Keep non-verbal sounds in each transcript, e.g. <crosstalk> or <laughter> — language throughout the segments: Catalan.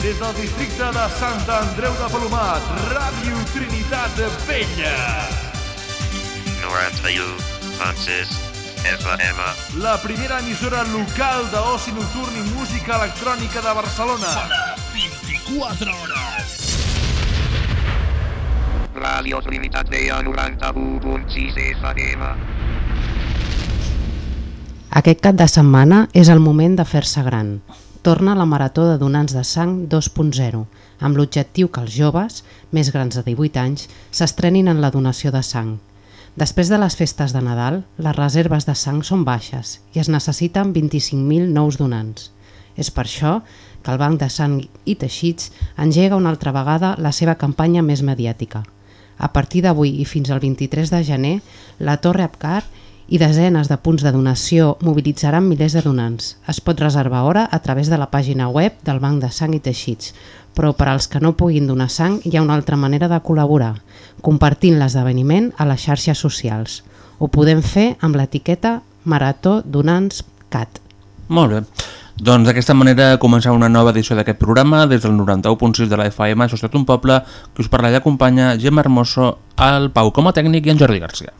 Des del districte de Sant Andreu de Palomat, Ràdio Trinitat Vella. 91.6 FM. La primera emissora local d'oci nocturn i música electrònica de Barcelona. Sona 24 hores. Ràdio Trinitat Vella 91.6 FM. Aquest cap de setmana és el moment de fer-se gran. Torna la Marató de Donants de Sang 2.0, amb l'objectiu que els joves, més grans de 18 anys, s'estrenin en la donació de sang. Després de les festes de Nadal, les reserves de sang són baixes i es necessiten 25.000 nous donants. És per això que el Banc de Sang i Teixits engega una altra vegada la seva campanya més mediàtica. A partir d'avui i fins al 23 de gener, la Torre Apcar i desenes de punts de donació mobilitzaran milers de donants. Es pot reservar hora a través de la pàgina web del Banc de Sang i Teixits, però per als que no puguin donar sang hi ha una altra manera de col·laborar, compartint l'esdeveniment a les xarxes socials. Ho podem fer amb l'etiqueta Marató Donants CAT. Molt bé. Doncs d'aquesta manera comença una nova edició d'aquest programa des del 91.6 de la FM, això un poble que us parla i acompanya Gemma Hermoso, el Pau com a tècnic i en Jordi Garcia.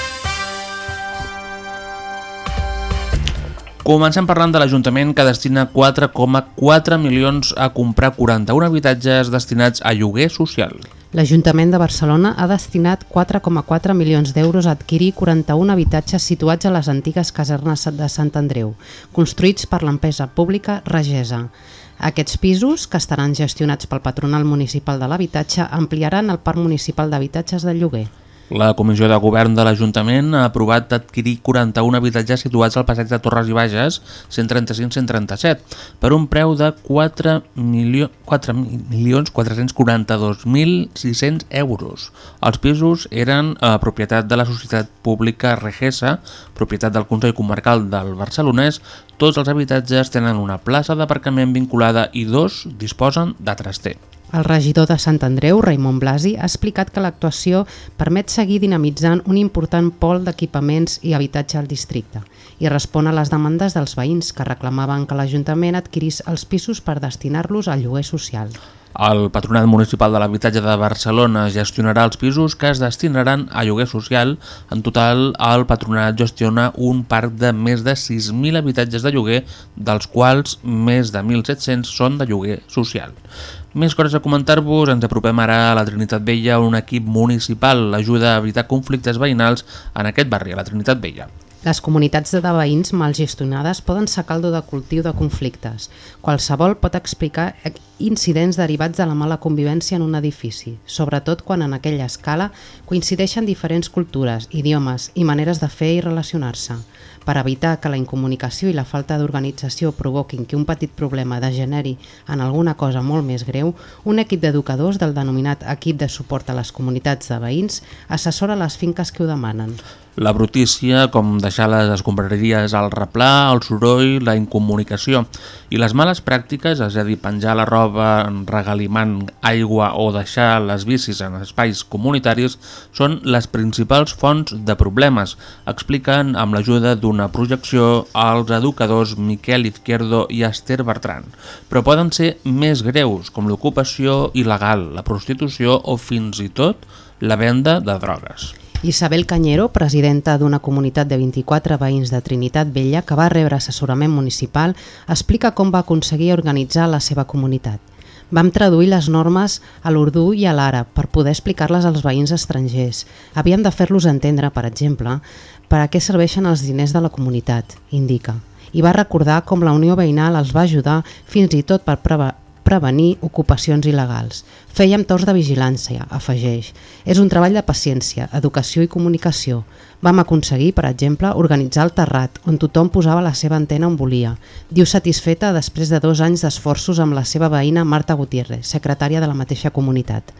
Comencem parlant de l'Ajuntament que destina 4,4 milions a comprar 41 habitatges destinats a lloguer social. L'Ajuntament de Barcelona ha destinat 4,4 milions d'euros a adquirir 41 habitatges situats a les antigues casernes de Sant Andreu, construïts per l'empresa pública Regesa. Aquests pisos, que estaran gestionats pel Patronal Municipal de l'Habitatge, ampliaran el parc municipal d'habitatges de lloguer. La Comissió de Govern de l'Ajuntament ha aprovat adquirir 41 habitatges situats al passeig de Torres i Bages 135-137 per un preu de 4 milió, 4 milions 442.600 euros. Els pisos eren a propietat de la Societat Pública Regesa, propietat del Consell Comarcal del Barcelonès. Tots els habitatges tenen una plaça d'aparcament vinculada i dos disposen de traster. El regidor de Sant Andreu, Raimon Blasi, ha explicat que l'actuació permet seguir dinamitzant un important pol d'equipaments i habitatge al districte i respon a les demandes dels veïns que reclamaven que l'Ajuntament adquirís els pisos per destinar-los al lloguer social. El Patronat Municipal de l'Habitatge de Barcelona gestionarà els pisos que es destinaran a lloguer social. En total, el Patronat gestiona un parc de més de 6.000 habitatges de lloguer, dels quals més de 1.700 són de lloguer social. Més coses a comentar-vos, ens apropem ara a la Trinitat Vella, un equip municipal ajuda a evitar conflictes veïnals en aquest barri, a la Trinitat Vella. Les comunitats de veïns mal gestionades poden ser caldo de cultiu de conflictes. Qualsevol pot explicar incidents derivats de la mala convivència en un edifici, sobretot quan en aquella escala coincideixen diferents cultures, idiomes i maneres de fer i relacionar-se. Per evitar que la incomunicació i la falta d'organització provoquin que un petit problema degeneri en alguna cosa molt més greu, un equip d'educadors del denominat Equip de Suport a les Comunitats de Veïns assessora les finques que ho demanen. La brutícia, com deixar les escombraries al replà, el soroll, la incomunicació i les males pràctiques, és a dir, penjar la roba regalimant aigua o deixar les bicis en espais comunitaris, són les principals fonts de problemes, expliquen amb l'ajuda d'una projecció als educadors Miquel Izquierdo i Esther Bertran. Però poden ser més greus, com l'ocupació il·legal, la prostitució o fins i tot la venda de drogues. Isabel Cañero, presidenta d'una comunitat de 24 veïns de Trinitat Vella que va rebre assessorament municipal, explica com va aconseguir organitzar la seva comunitat. Vam traduir les normes a l'urdú i a l'àrab per poder explicar-les als veïns estrangers. Havíem de fer-los entendre, per exemple, per a què serveixen els diners de la comunitat, indica. I va recordar com la Unió Veïnal els va ajudar fins i tot per prevenir ocupacions il·legals. Fèiem torns de vigilància, afegeix. És un treball de paciència, educació i comunicació. Vam aconseguir, per exemple, organitzar el terrat, on tothom posava la seva antena on volia. Diu satisfeta després de dos anys d'esforços amb la seva veïna Marta Gutiérrez, secretària de la mateixa comunitat.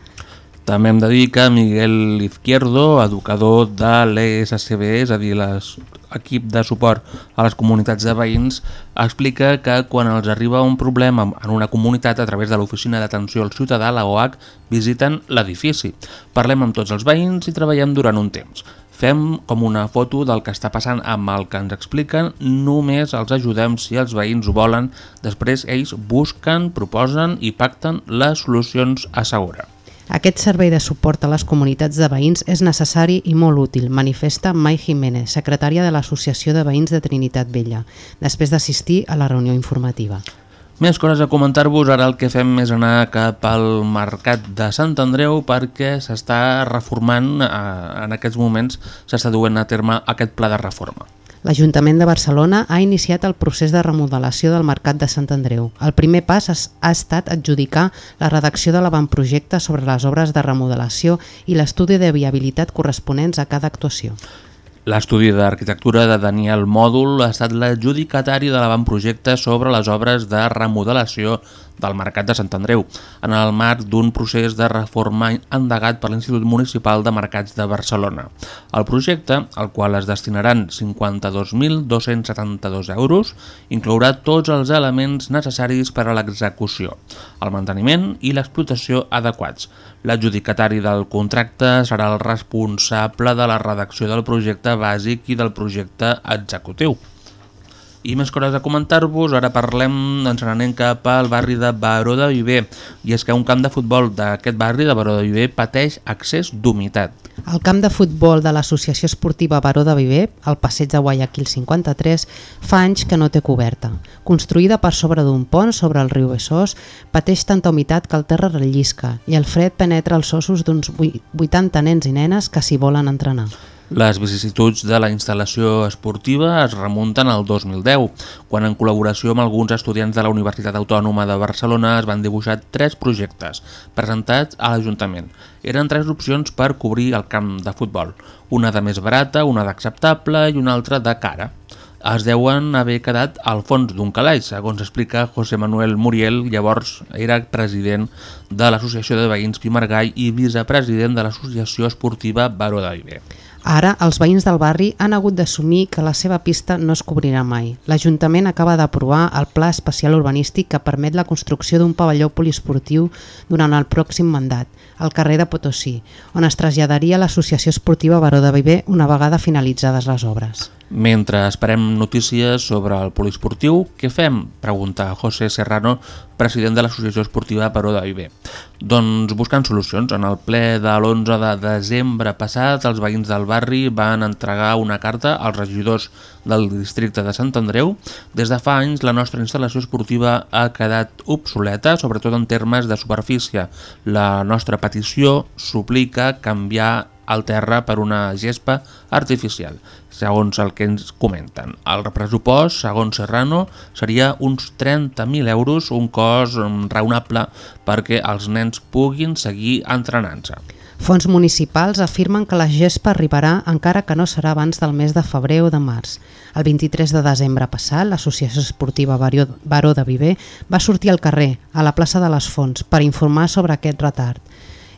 També hem de dir que Miguel Izquierdo, educador de l'ESCB, és a dir, l'equip de suport a les comunitats de veïns, explica que quan els arriba un problema en una comunitat a través de l'Oficina d'Atenció al Ciutadà, la OAC, visiten l'edifici. Parlem amb tots els veïns i treballem durant un temps. Fem com una foto del que està passant amb el que ens expliquen, només els ajudem si els veïns ho volen, després ells busquen, proposen i pacten les solucions, assegura. Aquest servei de suport a les comunitats de veïns és necessari i molt útil, manifesta Mai Jiménez, secretària de l'Associació de Veïns de Trinitat Vella, després d'assistir a la reunió informativa. Més coses a comentar-vos, ara el que fem és anar cap al mercat de Sant Andreu perquè s'està reformant, eh, en aquests moments s'està duent a terme aquest pla de reforma. L'Ajuntament de Barcelona ha iniciat el procés de remodelació del Mercat de Sant Andreu. El primer pas ha estat adjudicar la redacció de l'avantprojecte sobre les obres de remodelació i l'estudi de viabilitat corresponents a cada actuació. L'estudi d'arquitectura de Daniel Mòdul ha estat l'adjudicatari de l'avantprojecte sobre les obres de remodelació del Mercat de Sant Andreu, en el marc d'un procés de reforma endegat per l'Institut Municipal de Mercats de Barcelona. El projecte, al qual es destinaran 52.272 euros, inclourà tots els elements necessaris per a l'execució, el manteniment i l'explotació adequats. L'adjudicatari del contracte serà el responsable de la redacció del projecte bàsic i del projecte executiu. I més coses a comentar-vos, ara parlem, ens n'anem cap al barri de Baró de Viver, i és que un camp de futbol d'aquest barri de Baró de Viver pateix accés d'humitat. El camp de futbol de l'Associació Esportiva Baró de Viver, al passeig de Guayaquil 53, fa anys que no té coberta. Construïda per sobre d'un pont sobre el riu Besòs, pateix tanta humitat que el terra rellisca i el fred penetra els ossos d'uns 80 nens i nenes que s'hi volen entrenar. Les vicissituds de la instal·lació esportiva es remunten al 2010, quan en col·laboració amb alguns estudiants de la Universitat Autònoma de Barcelona es van dibuixar tres projectes presentats a l'Ajuntament. Eren tres opcions per cobrir el camp de futbol, una de més barata, una d'acceptable i una altra de cara. Es deuen haver quedat al fons d'un calaix, segons explica José Manuel Muriel, llavors era president de l'Associació de Veïns Pimargall i vicepresident de l'Associació Esportiva Baró Viver. Ara, els veïns del barri han hagut d'assumir que la seva pista no es cobrirà mai. L'Ajuntament acaba d'aprovar el Pla Especial Urbanístic que permet la construcció d'un pavelló poliesportiu durant el pròxim mandat, al carrer de Potosí, on es traslladaria l'Associació Esportiva Baró de Viver una vegada finalitzades les obres. Mentre esperem notícies sobre el poliesportiu, què fem? Pregunta José Serrano, president de l'Associació Esportiva Baró de. Doncs buscant solucions. En el ple de l'11 de desembre passat, els veïns del barri van entregar una carta als regidors del districte de Sant Andreu. Des de fa anys la nostra instal·lació esportiva ha quedat obsoleta, sobretot en termes de superfície. La nostra petició suplica canviar el terra per una gespa artificial, segons el que ens comenten. El pressupost, segons Serrano, seria uns 30.000 euros, un cost raonable perquè els nens puguin seguir entrenant-se. Fons municipals afirmen que la gespa arribarà encara que no serà abans del mes de febrer o de març. El 23 de desembre passat, l'Associació Esportiva Baró de Viver va sortir al carrer, a la plaça de les Fonts, per informar sobre aquest retard.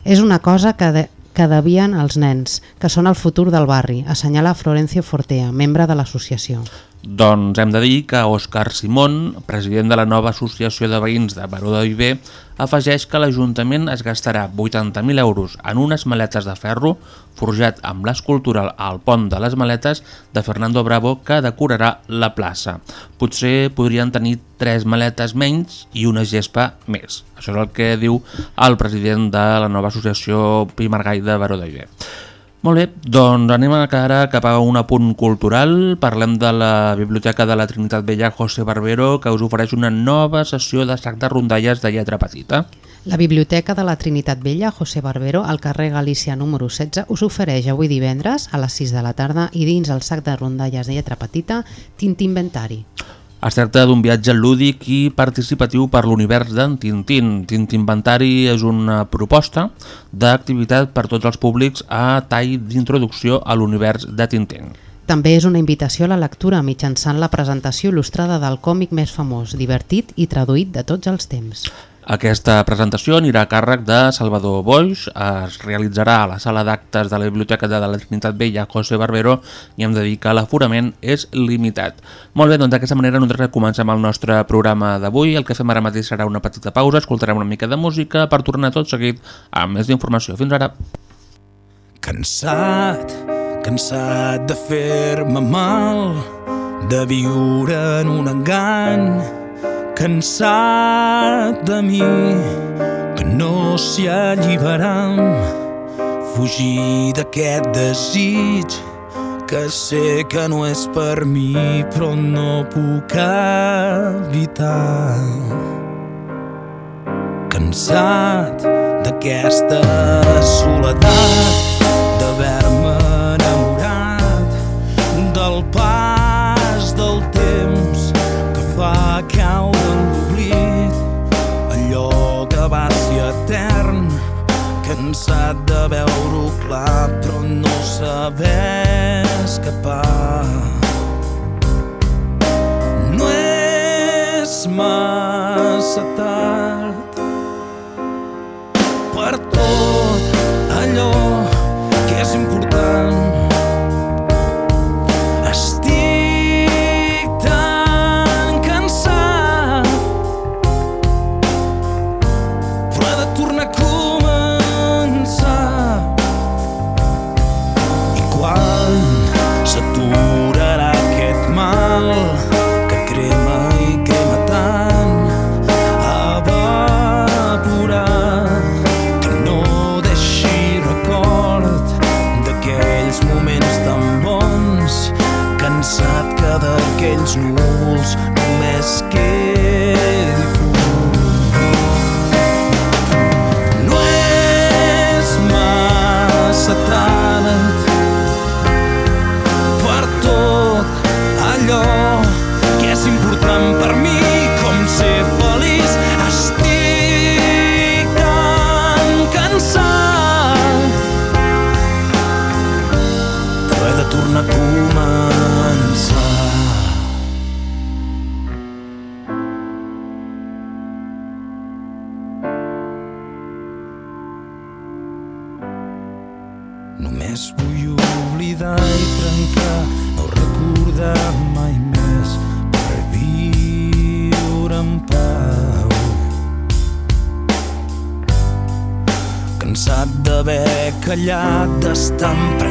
És una cosa que, de, que devien els nens, que són el futur del barri, assenyala Florencio Fortea, membre de l'associació. Doncs hem de dir que Òscar Simón, president de la nova associació de veïns de Baró de Viver, afegeix que l'Ajuntament es gastarà 80.000 euros en unes maletes de ferro forjat amb l'escultura al pont de les maletes de Fernando Bravo que decorarà la plaça. Potser podrien tenir tres maletes menys i una gespa més. Això és el que diu el president de la nova associació Pimargai de Baró de Viver. Molt bé, doncs anem ara cap a un apunt cultural. Parlem de la Biblioteca de la Trinitat Vella José Barbero, que us ofereix una nova sessió de sac de rondalles de lletra petita. La Biblioteca de la Trinitat Vella José Barbero, al carrer Galícia número 16, us ofereix avui divendres a les 6 de la tarda i dins el sac de rondalles de lletra petita Tint Inventari. Es tracta d'un viatge lúdic i participatiu per l'univers d'en Tintín. Tintinventari és una proposta d'activitat per tots els públics a tall d'introducció a l'univers de Tintín. També és una invitació a la lectura mitjançant la presentació il·lustrada del còmic més famós, divertit i traduït de tots els temps. Aquesta presentació anirà a càrrec de Salvador Boix, es realitzarà a la sala d'actes de la Biblioteca de la Trinitat Vella José Barbero i hem de dir que l'aforament és limitat. Molt bé, doncs d'aquesta manera nosaltres comencem el nostre programa d'avui. El que fem ara mateix serà una petita pausa, escoltarem una mica de música per tornar tot seguit amb més informació. Fins ara. Cansat, cansat de fer-me mal, de viure en un engany, cansat de mi, que no s'hi alliberam, fugir d'aquest desig, que sé que no és per mi, però no puc evitar. Cansat d'aquesta soledat cansat de veure-ho clar però no saber escapar. No és massa tard per tot allò mess no escape. tan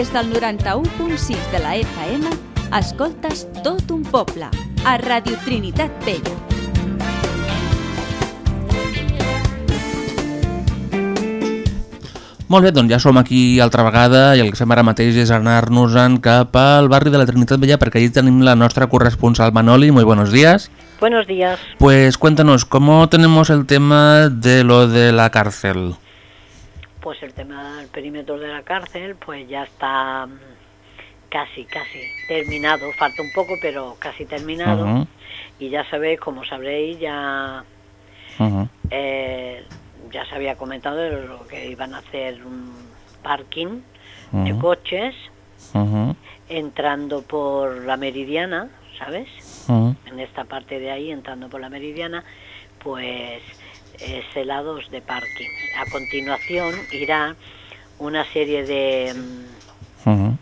Des del 91.6 de la FM, escoltes tot un poble, a Radio Trinitat Vella. Molt bé, doncs ja som aquí altra vegada i el que fem ara mateix és anar-nos-en cap al barri de la Trinitat Vella perquè allí tenim la nostra corresponsal Manoli. Muy buenos días. Buenos días. Pues cuéntanos, ¿cómo tenemos el tema de lo de la cárcel? Pues el tema del perímetro de la cárcel, pues ya está mm, casi, casi terminado. Falta un poco, pero casi terminado. Y ya sabéis, como sabréis, ya eh, ya se había comentado de lo que iban a hacer un parking de coches entrando por la Meridiana, ¿sabes? En esta parte de ahí, entrando por la Meridiana, pues es helados de parking. A continuación irá una serie de mm,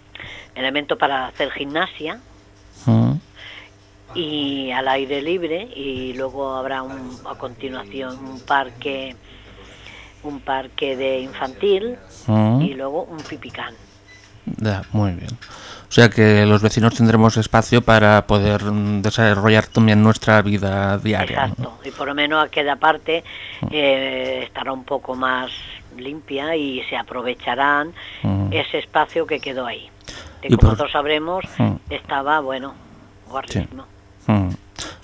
elementos para hacer gimnasia y al aire libre y luego habrá un, a continuación un parque un parque de infantil y luego un pipicán. Ya, muy bien. O sea que los vecinos tendremos espacio para poder mm, desarrollar también nuestra vida diaria. ¿no? Exacto. Y por lo menos aquella parte eh, estará un poco más limpia y se aprovecharán Mm. ese espacio que quedó ahí. Que Y como por- todos sabremos, Mm. estaba, bueno, guardísimo. Mm.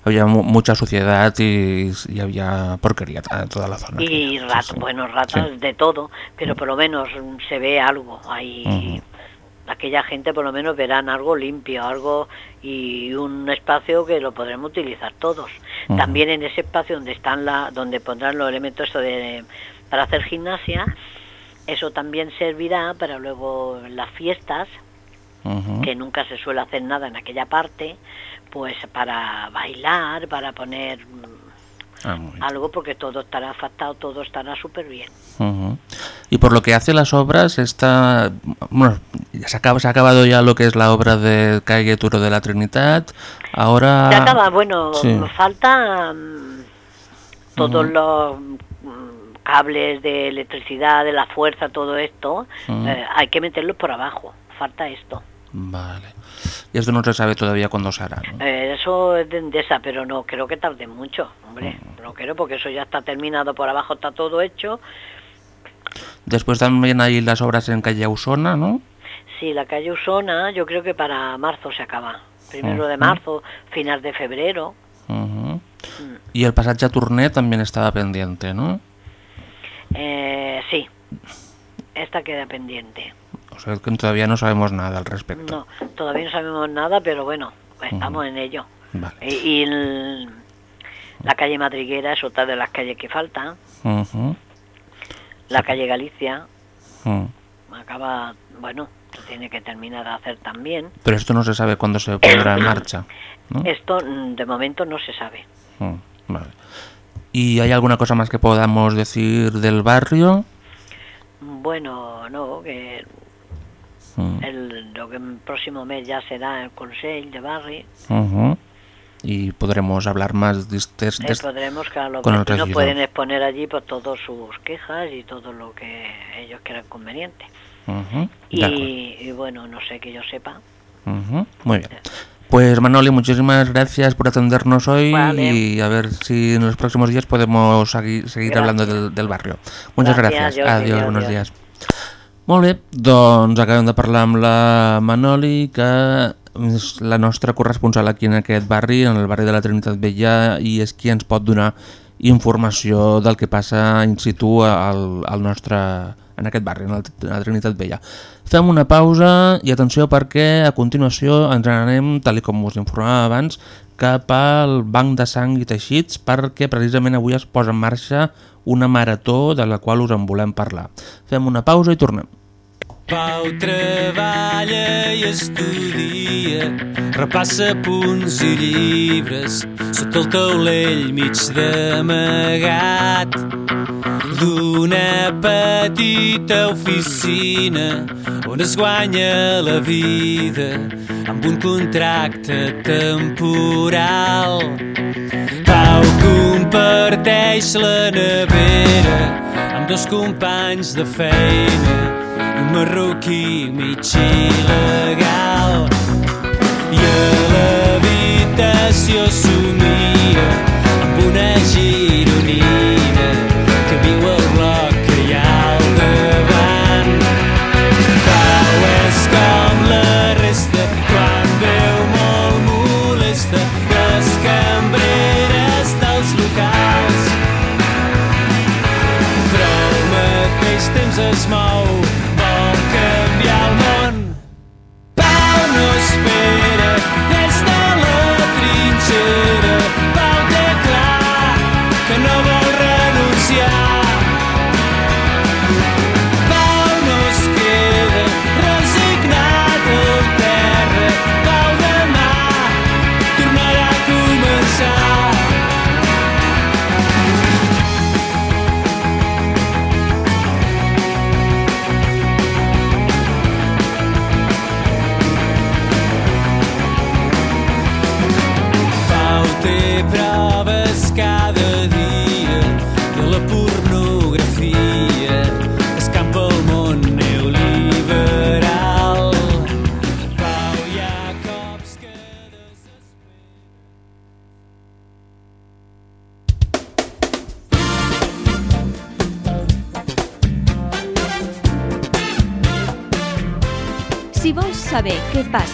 Había mu- mucha suciedad y, y había porquería en toda la zona. Y. Sí, ratas, sí. bueno, ratas de todo, pero por lo menos mm, se ve algo ahí. Aquella gente por lo menos verán algo limpio, algo y un espacio que lo podremos utilizar todos. También en ese espacio donde están la, donde pondrán los elementos de para hacer gimnasia, eso también servirá para luego las fiestas, que nunca se suele hacer nada en aquella parte, pues para bailar, para poner Ah, algo porque todo estará afectado, todo estará súper bien. Ujú. Y por lo que hace las obras, está, bueno, ya se, acaba, se ha acabado ya lo que es la obra de calle Turo de la Trinidad. Ahora. Ya acaba, bueno, sí. falta mm, todos los mm, cables de electricidad, de la fuerza, todo esto, eh, hay que meterlos por abajo, falta esto. Vale. Esto no se sabe todavía cuándo se hará. ¿no? Eh, eso es de Endesa, pero no creo que tarde mucho, hombre, Mm. no creo porque eso ya está terminado, por abajo está todo hecho. Después también hay las obras en calle Ausona, ¿no? Sí, la calle Usona, yo creo que para marzo se acaba, primero de marzo, final de febrero. Ujú. Y el pasaje a Tourné también estaba pendiente, ¿no? Eh, sí, esta queda pendiente. O sea que todavía no sabemos nada al respecto. No, todavía no sabemos nada, pero bueno, estamos en ello. Vale. Y, y el- la calle Madriguera es otra de las calles que faltan. La calle Galicia acaba, bueno, se tiene que terminar de hacer también. Pero esto no se sabe cuándo se pondrá en marcha. ¿no? Esto mm, de momento no se sabe. Vale. ¿Y hay alguna cosa más que podamos decir del barrio? Bueno, no, que Mm. el, lo que el próximo mes ya será el Consell de Barri. Y podremos hablar más de este... de Eh, este- podremos con el vecinos regidor. pueden exponer allí pues todas sus quejas y todo lo que ellos crean conveniente. De. Y, y bueno, no sé que yo sepa. Muy bien. Pues Manoli, muchísimas gracias por atendernos hoy Vale. y a ver si en los próximos días podemos seguir, Gracias. hablando del, del barrio. Muchas Gracias, gracias. Jordi, Adiós, adiós. buenos días. Molt bé, doncs acabem de parlar amb la Manoli, que és la nostra corresponsal aquí en aquest barri, en el barri de la Trinitat Vella, i és qui ens pot donar informació del que passa in situ al, al nostre, en aquest barri, en la, la Trinitat Vella. Fem una pausa i atenció perquè a continuació ens n'anem, tal com us informava abans, cap al Banc de Sang i Teixits perquè precisament avui es posa en marxa una marató de la qual us en volem parlar. Fem una pausa i tornem. Pau treballa i estudia, repassa punts i llibres, sota el taulell mig d'amagat d'una petita oficina on es guanya la vida amb un contracte temporal. Pau comparteix la nevera amb dos companys de feina un marroquí mig il·legal. I a l'habitació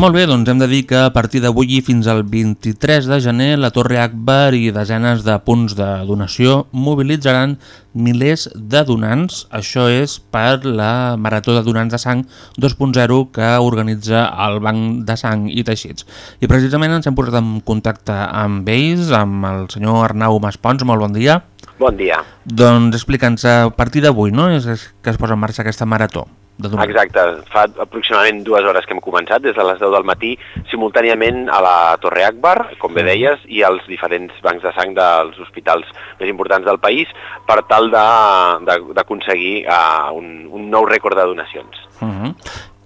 Molt bé, doncs hem de dir que a partir d'avui i fins al 23 de gener la Torre Akbar i desenes de punts de donació mobilitzaran milers de donants. Això és per la Marató de Donants de Sang 2.0 que organitza el Banc de Sang i Teixits. I precisament ens hem posat en contacte amb ells, amb el senyor Arnau Maspons. Molt bon dia. Bon dia. Doncs explica'ns, a partir d'avui no? és és que es posa en marxa aquesta marató de. Exacte, fa aproximadament dues hores que hem començat, des de les 10 del matí, simultàniament a la Torre Akbar, com bé deies, i als diferents bancs de sang dels hospitals més importants del país, per tal d'aconseguir uh, un, un nou rècord de donacions. Uh -huh.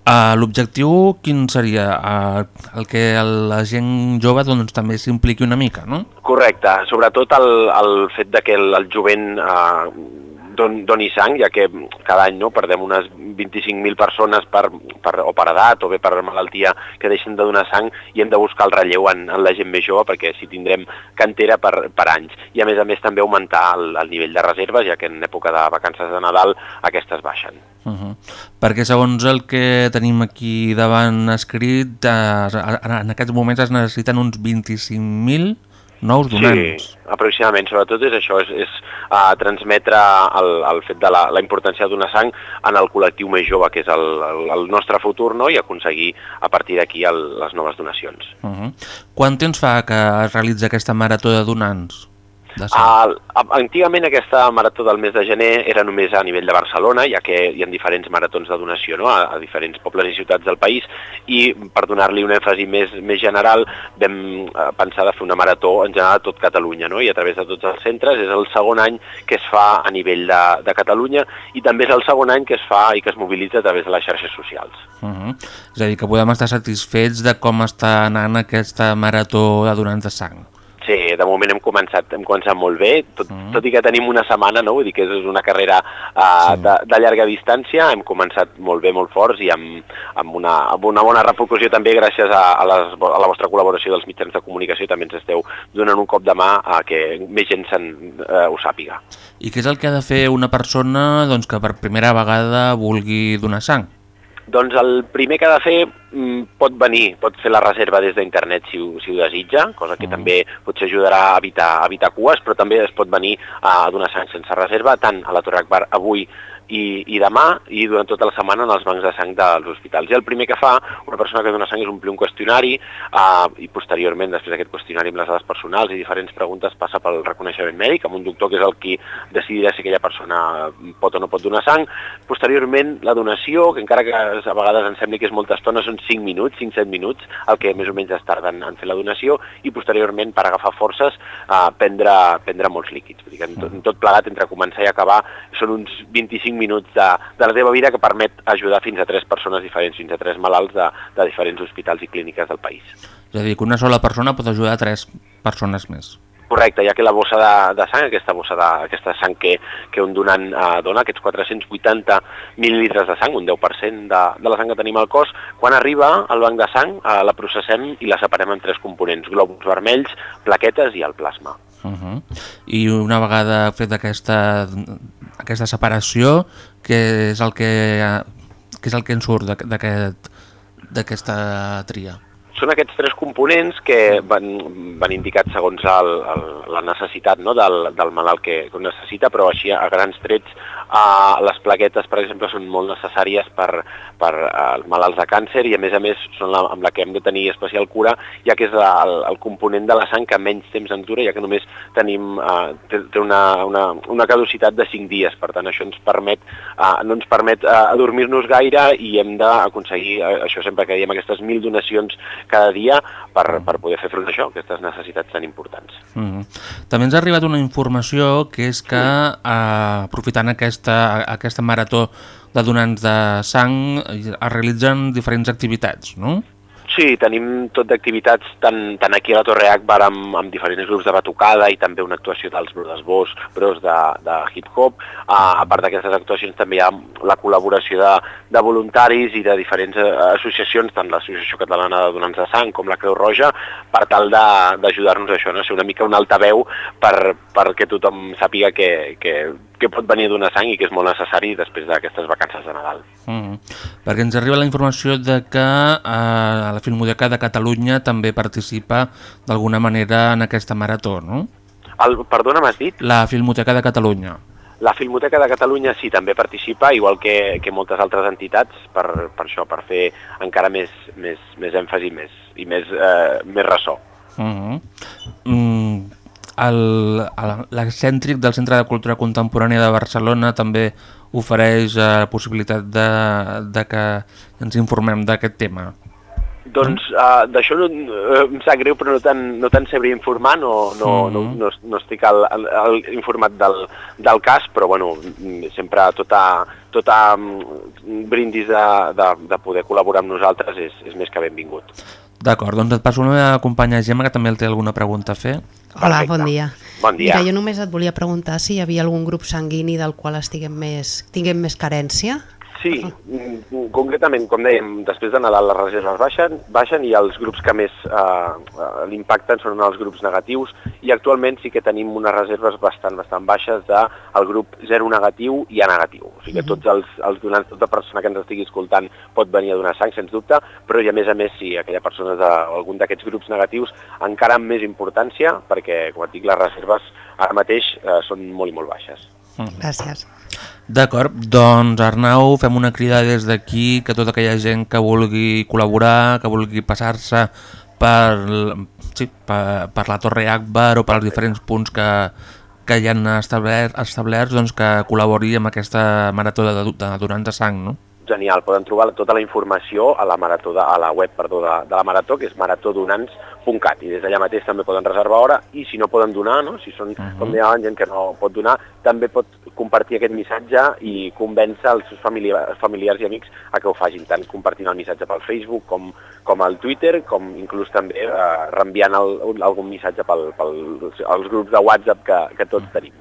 uh, L'objectiu quin seria? Uh, el que la gent jove doncs, també s'impliqui una mica, no? Correcte, sobretot el, el fet de que el, el jovent eh, don, doni sang, ja que cada any no, perdem unes 25.000 persones per, per, o per edat o bé per malaltia que deixen de donar sang i hem de buscar el relleu en, en la gent més jove perquè si tindrem cantera per, per anys. I a més a més també augmentar el, el nivell de reserves, ja que en època de vacances de Nadal aquestes baixen. Uh -huh. Perquè segons el que tenim aquí davant escrit, eh, en aquests moments es necessiten uns 25.000 nous donants. Sí, aproximadament. Sobretot és això, és, és uh, transmetre el, el fet de la, la importància de donar sang en el col·lectiu més jove, que és el, el, el nostre futur, no? i aconseguir a partir d'aquí les noves donacions. Uh -huh. Quant temps fa que es realitza aquesta marató de donants? El, antigament aquesta marató del mes de gener era només a nivell de Barcelona, ja que hi ha diferents maratons de donació no? a, a diferents pobles i ciutats del país, i per donar-li un èmfasi més, més general vam eh, pensar de fer una marató en general a tot Catalunya, no? i a través de tots els centres. És el segon any que es fa a nivell de, de Catalunya i també és el segon any que es fa i que es mobilitza a través de les xarxes socials. Uh -huh. És a dir, que podem estar satisfets de com està anant aquesta marató de donants de sang. Sí, de moment hem començat, hem començat molt bé, tot, mm. tot i que tenim una setmana, no? vull dir que és una carrera uh, Sí. de, de llarga distància, hem començat molt bé, molt forts i amb, amb, una, amb una bona repercussió també gràcies a, a, les, a la vostra col·laboració dels mitjans de comunicació, també ens esteu donant un cop de mà a que més gent se'n, uh, ho sàpiga. I què és el que ha de fer una persona doncs, que per primera vegada vulgui donar sang? Doncs el primer que ha de fer mm, pot venir, pot fer la reserva des d'internet si, ho- si ho desitja, cosa que també potser ajudarà a evitar, a evitar cues, però també es pot venir a donar sang sense reserva, tant a la Torre Akbar avui i, i demà i durant tota la setmana en els bancs de sang dels hospitals. I el primer que fa una persona que dona sang és omplir un qüestionari uh, i posteriorment, després d'aquest qüestionari amb les dades personals i diferents preguntes, passa pel reconeixement mèdic amb un doctor que és el qui decidirà si aquella persona pot o no pot donar sang. Posteriorment, la donació, que encara que a vegades ens sembli que és molta estona, són 5 minuts, 5-7 minuts, el que més o menys es tarda en, en fer la donació, i posteriorment, per agafar forces, uh, prendre, prendre molts líquids. Vull dir que en tot, en tot plegat, entre començar i acabar, són uns 25 minuts de, de la teva vida que permet ajudar fins a tres persones diferents, fins a tres malalts de, de diferents hospitals i clíniques del país. És a dir, que una sola persona pot ajudar a tres persones més. Correcte, ja que la bossa de, de sang, aquesta bossa de, aquesta sang que, que un donant eh, dona, aquests 480 mil·lilitres de sang, un 10% de, de la sang que tenim al cos, quan arriba al banc de sang eh, la processem i la separem en tres components, glòbuls vermells, plaquetes i el plasma. Uh -huh. I una vegada fet aquesta, aquesta separació, què és el que, què és el que en surt d'aquest- d'aquest- d'aquesta tria? Són aquests tres components que van, van indicats segons el, el, la necessitat no, del, del malalt que, que necessita, però així a grans trets uh, les plaquetes, per exemple, són molt necessàries per, per uh, els malalts de càncer i a més a més són la, amb la que hem de tenir especial cura, ja que és el, el component de la sang que menys temps en dura, ja que només tenim, uh, té, té una, una, una caducitat de 5 dies, per tant això ens permet, uh, no ens permet uh, adormir-nos gaire i hem d'aconseguir, uh, això sempre que diem, aquestes mil donacions cada dia per, per poder fer front a això, aquestes necessitats tan importants. Mm -hmm. També ens ha arribat una informació que és que, eh, aprofitant aquesta, aquesta marató de donants de sang, es realitzen diferents activitats, no? Sí, tenim tot d'activitats, tant, tant aquí a la Torre Akbar amb, amb diferents grups de batucada i també una actuació dels Brodes Bos, bros de, de hip-hop. Uh, a part d'aquestes actuacions també hi ha la col·laboració de, de voluntaris i de diferents uh, associacions, tant l'Associació Catalana de Donants de Sang com la Creu Roja, per tal d'ajudar-nos a això, no? ser una mica un altaveu per, perquè tothom sàpiga que, que, que pot venir a donar sang i que és molt necessari després d'aquestes vacances de Nadal. Mm -hmm. Perquè ens arriba la informació de que eh, la Filmoteca de Catalunya també participa d'alguna manera en aquesta marató, no? El, perdona, m'has dit? La Filmoteca de Catalunya. La Filmoteca de Catalunya sí, també participa, igual que, que moltes altres entitats, per, per això, per fer encara més, més, més èmfasi més, i més, eh, més ressò. Mm -hmm. mm, el- el- L'excèntric del Centre de Cultura Contemporània de Barcelona també ofereix eh, la possibilitat de, de que ens informem d'aquest tema. Doncs uh, d'això no, uh, em sap greu, però no te'n no te'n sabria informar, no, no, no, Mhm. no, no estic al, al, al informat del, del cas, però bueno, mm, sempre tota, tota mm, brindis de, de, de poder col·laborar amb nosaltres és, és més que benvingut. D'acord, doncs et passo meva companya Gemma, que també el té alguna pregunta a fer. Hola, Perfecte. bon dia. Bon dia. Mira, jo només et volia preguntar si hi havia algun grup sanguini del qual estiguem més, tinguem més carència. Sí, mm, concretament, com dèiem, després de Nadal les reserves baixen, baixen i els grups que més eh, eh, l'impacten són els grups negatius i actualment sí que tenim unes reserves bastant bastant baixes del grup 0 negatiu i A negatiu. O sigui que tots els, els donants, tota persona que ens estigui escoltant pot venir a donar sang, sens dubte, però i a més a més si aquella persona és d'algun d'aquests grups negatius encara amb més importància perquè, com et dic, les reserves ara mateix eh, són molt i molt baixes. Gràcies. D'acord, doncs Arnau, fem una crida des d'aquí que tota aquella gent que vulgui col·laborar, que vulgui passar-se per, sí, per, per la Torre Akbar o pels diferents punts que, que hi han establert, establerts, doncs que col·labori amb aquesta marató de, de donants de sang, no? Genial, poden trobar tota la informació a la, marató de, a la web perdó, de, de la Marató, que és maratodonants.cat, i des d'allà mateix també poden reservar hora, i si no poden donar, no? si són, uh -huh. com dèiem, gent que no pot donar, també pot compartir aquest missatge i convèncer els seus familiars, familiars i amics a que ho facin, tant compartint el missatge pel Facebook com, com al Twitter, com inclús també eh, reenviant el, un- algun missatge pel, pel, als grups de WhatsApp que, que tots tenim.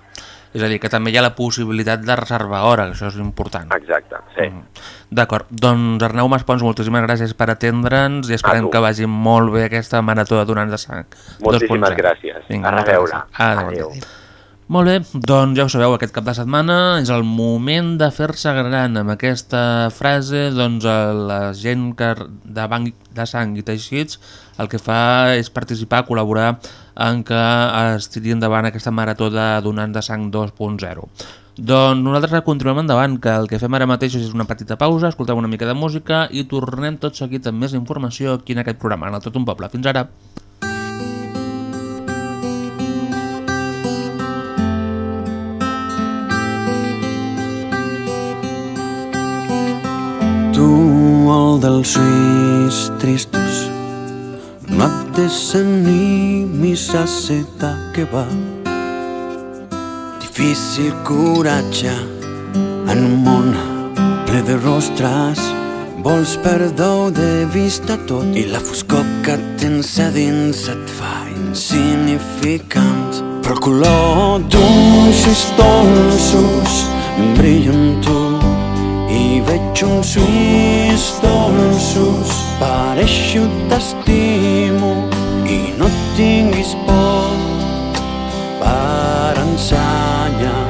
És a dir, que també hi ha la possibilitat de reservar hora, que això és important. Exacte, sí. Mm. D'acord, doncs Arnau Maspons, moltíssimes gràcies per atendre'ns i esperem que vagi molt bé aquesta marató de donants de sang. Moltíssimes 2.0. gràcies. Vinga, A reveure. gràcies. Adéu. Adéu. Molt bé, doncs ja ho sabeu, aquest cap de setmana és el moment de fer-se gran amb aquesta frase, doncs la gent que de banc de sang i teixits el que fa és participar, col·laborar en que es tiri endavant aquesta marató de donants de sang 2.0. Doncs nosaltres continuem endavant, que el que fem ara mateix és una petita pausa, escoltem una mica de música i tornem tot seguit amb més informació aquí en aquest programa, en el Tot un Poble. Fins ara! El dels ulls tristos, no et desanimis a seda que va. Difícil coratge en un món ple de rostres, vols perdó de vista tot i la foscor que tens a dins et fa insignificant. Però el color d'uns ulls dolços brilla en tu i veig uns ulls dolços. Pareixo t'estimo i no tinguis por per ensenyar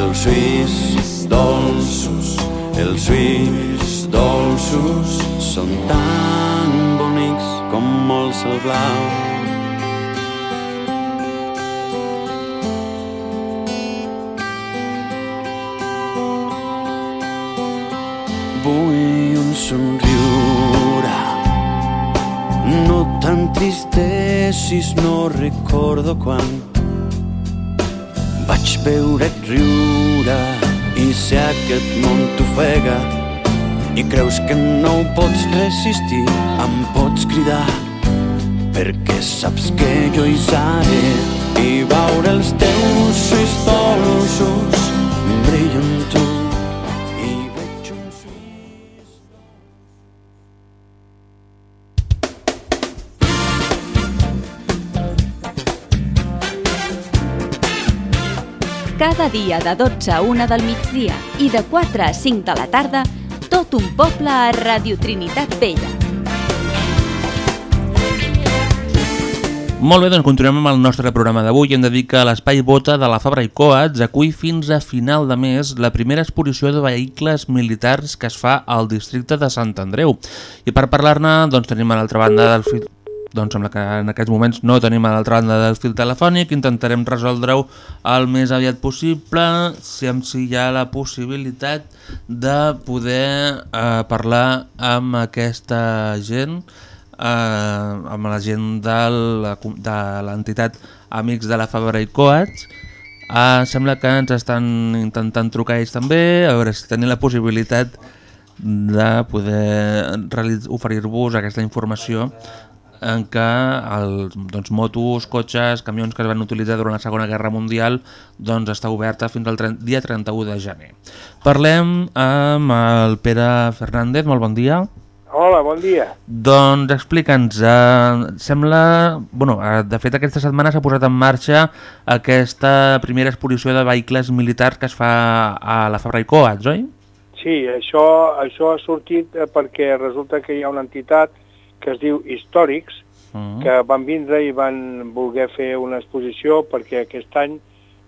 els ulls dolços. Els ulls dolços són tan bonics com el cel blau t'entristecis, no recordo quan. Vaig veure't riure i que aquest món t'ofega i creus que no ho pots resistir em pots cridar perquè saps que jo hi seré i veure els teus ulls dolços Cada dia de 12 a 1 del migdia i de 4 a 5 de la tarda, tot un poble a Radio Trinitat Vella. Molt bé, doncs continuem amb el nostre programa d'avui hem de dir que l'Espai Bota de la Fabra i Coats acull fins a final de mes la primera exposició de vehicles militars que es fa al districte de Sant Andreu. I per parlar-ne doncs, tenim a l'altra banda del fil... Doncs sembla que en aquests moments no tenim a l'altra banda del fil telefònic, intentarem resoldre-ho el més aviat possible, si, si hi ha la possibilitat de poder eh, parlar amb aquesta gent, eh, amb la gent de la- de l'entitat Amics de la Fabra i Coats. Eh, sembla que ens estan intentant trucar ells també, a veure si tenim la possibilitat de poder oferir-vos aquesta informació en què els doncs, motos, cotxes, camions que es van utilitzar durant la Segona Guerra Mundial doncs, està oberta fins al 30, dia 31 de gener. Parlem amb el Pere Fernández, molt bon dia. Hola, bon dia. Doncs explica'ns, eh, sembla... Bueno, eh, de fet aquesta setmana s'ha posat en marxa aquesta primera exposició de vehicles militars que es fa a la Fabra i Coats, oi? Sí, això, això ha sortit eh, perquè resulta que hi ha una entitat que es diu Històrics, Mm. que van vindre i van voler fer una exposició perquè aquest any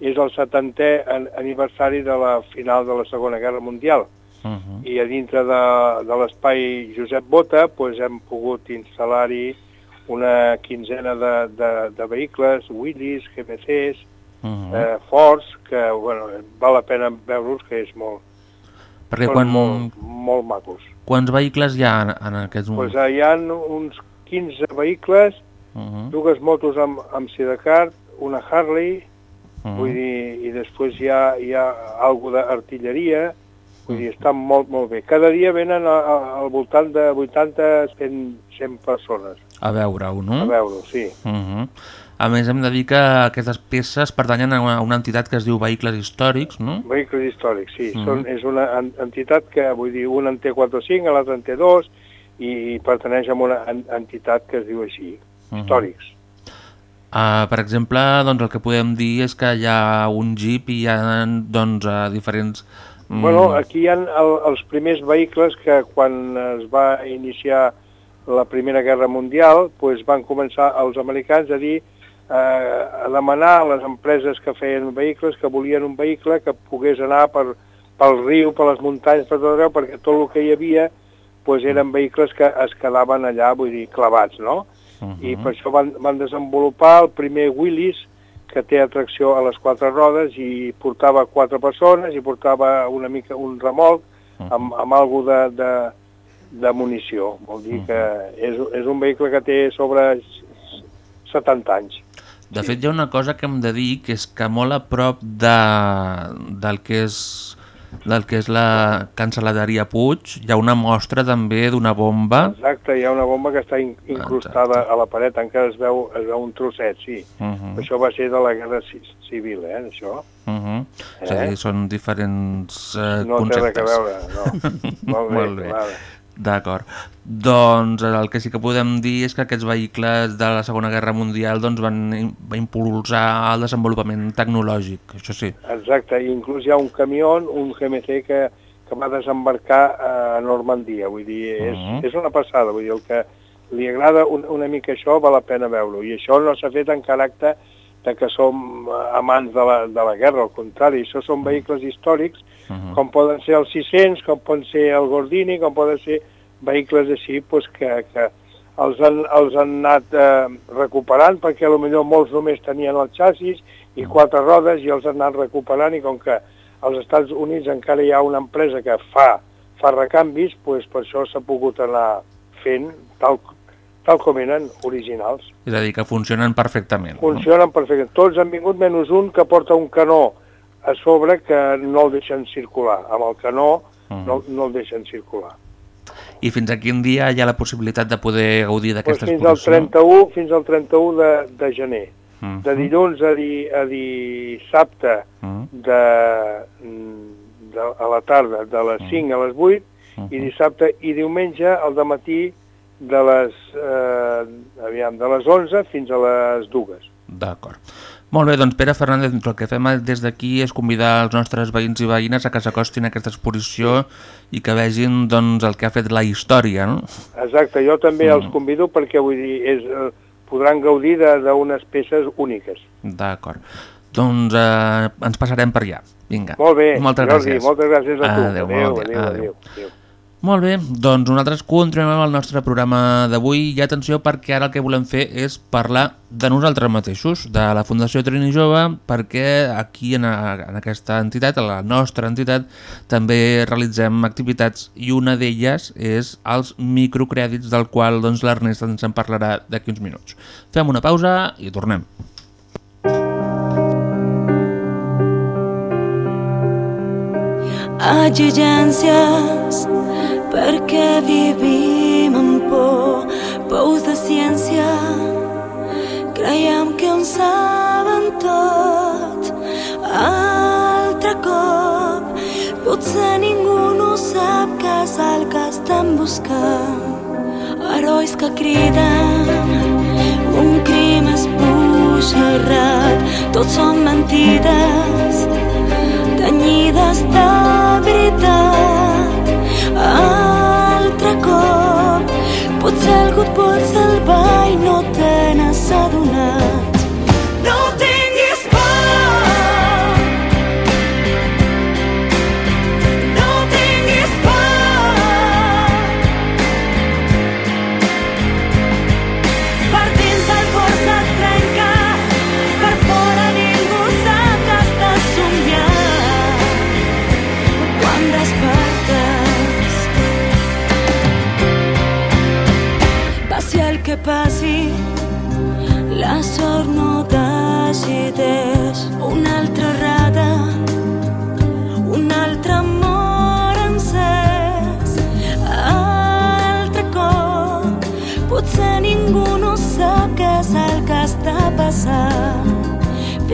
és el 70è an- aniversari de la final de la Segona Guerra Mundial. Uh I a dintre de, de l'espai Josep Bota pues, hem pogut instal·lar-hi una quinzena de, de, de vehicles, Willys, GMCs, -huh. eh, Fords, que bueno, val la pena veure-los, que és molt, Perquè quan, molt, molt macos. Quants vehicles hi ha en, en aquests Pues, moments? eh, hi ha uns 15 vehicles, Uh -huh. dues motos amb, amb sidecar, una Harley, Uh -huh. vull dir, i després hi ha, hi ha algo d'artilleria, vull dir, estan molt, molt bé. Cada dia venen a, a, al voltant de 80, 100, 100 persones A veure-ho, no? a veure sí. Uh -huh. A més, hem de dir que aquestes peces pertanyen a una, a una entitat que es diu Vehicles Històrics, no? Vehicles històrics, sí. Mhm. Són, és una en- entitat que, vull dir, un en té 4 o 5, l'altre en té 2, i pertaneix a una en, entitat que es diu així, Mhm. històrics. Uh, per exemple, doncs el que podem dir és que hi ha un jeep i hi ha doncs, uh, diferents... mm, Bueno, aquí hi ha el, els primers vehicles que quan es va iniciar la Primera Guerra Mundial pues van començar els americans a dir eh, a demanar a les empreses que feien vehicles que volien un vehicle que pogués anar per, pel riu, per les muntanyes, per tot arreu, perquè tot el que hi havia pues, eren vehicles que es quedaven allà, vull dir, clavats, no? uh I per això van, van desenvolupar el primer Willys, que té atracció a les quatre rodes i portava quatre persones i portava una mica un remolc amb, amb algo de, de, de munició. Vol dir que és, és un vehicle que té sobre 70 anys. De fet, hi ha una cosa que hem de dir, que és que molt a prop de, del que és del que és la cancel·laderia Puig, hi ha una mostra també d'una bomba. Exacte, hi ha una bomba que està in, incrustada a la paret, encara es veu, es veu un trosset, sí. Uh -huh. Això va ser de la Guerra ci- Civil, eh, això. Uh -huh. És a Eh? dir, són diferents eh, No té res conceptes. a veure, no. <laughs> Molt bé, Molt bé. vale. D'acord. Doncs el que sí que podem dir és que aquests vehicles de la Segona Guerra Mundial doncs, van, van impulsar el desenvolupament tecnològic, això sí. Exacte, i inclús hi ha un camió, un GMC que, que va desembarcar a Normandia, vull dir, és, Mhm. és una passada, vull dir, el que li agrada un, una mica això val la pena veure-ho, i això no s'ha fet en caràcter de que som eh, amants de la, de la guerra, al contrari, això són vehicles històrics, Mhm. com poden ser els 600, com poden ser el Gordini, com poden ser vehicles així pues, que, que els, han, els han anat eh, recuperant perquè potser molts només tenien el xassis i quatre rodes i els han anat recuperant i com que als Estats Units encara hi ha una empresa que fa, fa recanvis, pues, per això s'ha pogut anar fent tal, tal com eren originals. És a dir, que funcionen perfectament. no? Funcionen perfectament. Tots han vingut menys un que porta un canó a sobre que no el deixen circular. Amb el canó Mhm. no, no el deixen circular. I fins a quin dia hi ha la possibilitat de poder gaudir Pues d'aquesta fins al exposició? 31, fins al 31 de, de gener. Mhm. De dilluns a, di, a dissabte Mhm. de, mm, de, a la tarda, de les 5 a les 8, Mhm. i dissabte i diumenge al matí de les, eh, aviam, de les 11 fins a les 2. D'acord. Molt bé, doncs Pere Fernández, doncs el que fem des d'aquí és convidar els nostres veïns i veïnes a que s'acostin a aquesta exposició i que vegin doncs, el que ha fet la història, no? Exacte, jo també Mm. els convido perquè vull dir, és, eh, podran gaudir de- d'unes peces úniques. D'acord. Doncs eh, ens passarem per allà. Vinga. Molt bé, moltes Jordi, gràcies. moltes gràcies a tu. Adéu, adéu, bon dia. adéu, Adéu. adéu. Molt bé, doncs nosaltres continuem amb el nostre programa d'avui i atenció perquè ara el que volem fer és parlar de nosaltres mateixos, de la Fundació Trini Jove, perquè aquí en, a, en aquesta entitat, a la nostra entitat, també realitzem activitats i una d'elles és els microcrèdits del qual doncs, l'Ernest ens en parlarà d'aquí uns minuts. Fem una pausa i tornem. exigències perquè vivim amb por, pous de ciència. Creiem que ho saben tot. Altre cop, potser ningú no sap què és el que estan buscant. Herois que criden, un crim esbojarrat, tots són mentides tenyides de veritat. Cop, potser algú et vol salvar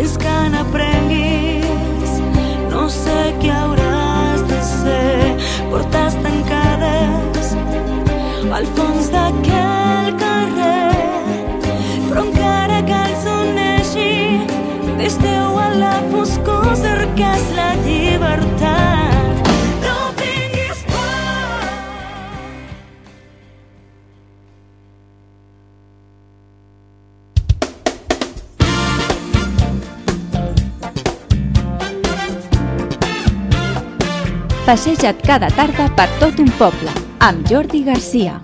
Fins que n'aprenguis, no sé què hauràs de ser. Portes tancades al d'aquell Passeja't cada tarda per tot un poble, amb Jordi Garcia.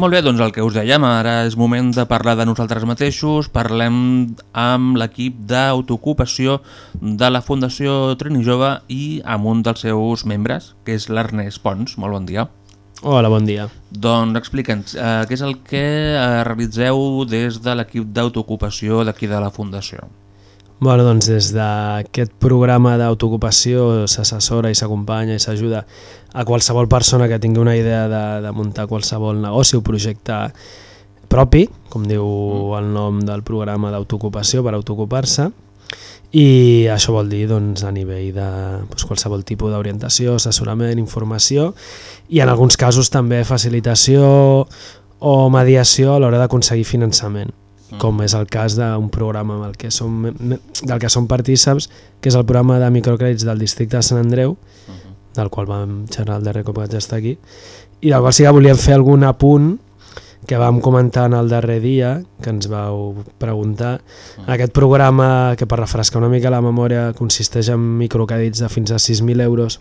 Molt bé, doncs el que us dèiem, ara és moment de parlar de nosaltres mateixos, parlem amb l'equip d'autoocupació de la Fundació Trini Jove i amb un dels seus membres, que és l'Ernest Pons. Molt bon dia. Hola, bon dia. Doncs explica'ns, eh, què és el que eh, realitzeu des de l'equip d'autoocupació d'aquí de la Fundació? Bueno, doncs des d'aquest programa d'autoocupació s'assessora i s'acompanya i s'ajuda a qualsevol persona que tingui una idea de, de muntar qualsevol negoci o projecte propi, com diu el nom del programa d'autoocupació per autoocupar-se, i això vol dir doncs, a nivell de doncs, qualsevol tipus d'orientació, assessorament, informació i en alguns casos també facilitació o mediació a l'hora d'aconseguir finançament com és el cas d'un programa amb el que som, del que som partíceps, que és el programa de microcrèdits del districte de Sant Andreu, del qual vam xerrar el darrer cop que vaig estar aquí, i del qual sí que volíem fer algun apunt que vam comentar en el darrer dia, que ens vau preguntar. En aquest programa, que per refrescar una mica la memòria, consisteix en microcrèdits de fins a 6.000 euros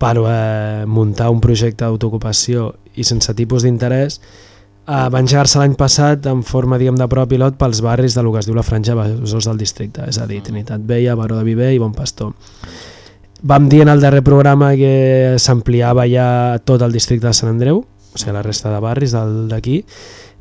per eh, muntar un projecte d'autoocupació i sense tipus d'interès, Uh, va engegar-se l'any passat en forma diguem, de prova pilot pels barris de lo que es diu la franja Besòs del districte, és a dir, Trinitat Vella, Baró de Viver i Bon Pastor. Vam dir en el darrer programa que s'ampliava ja tot el districte de Sant Andreu, o sigui, la resta de barris d'aquí.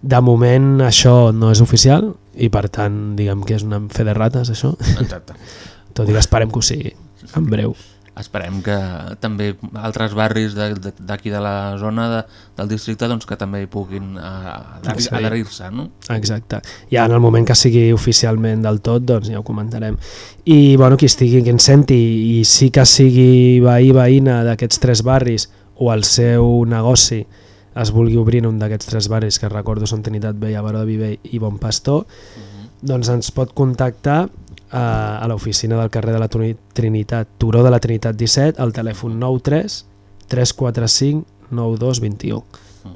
De moment això no és oficial i per tant diguem que és una fe de rates això. Exacte. <laughs> tot i que esperem que ho sigui, en breu. Esperem que també altres barris de- de- d'aquí de, la zona de, del districte doncs, que també hi puguin eh, adherir-se, no? Exacte. Ja en el moment que sigui oficialment del tot, doncs ja ho comentarem. I bueno, qui estigui, qui ens senti, i sí que sigui veí, veïna d'aquests tres barris o el seu negoci es vulgui obrir en un d'aquests tres barris, que recordo són Trinitat Vella, Baró de Viver i Bon Pastor, doncs ens pot contactar a, a l'oficina del carrer de la Trini- Trinitat, Turó de la Trinitat 17, al telèfon 93 345 9221,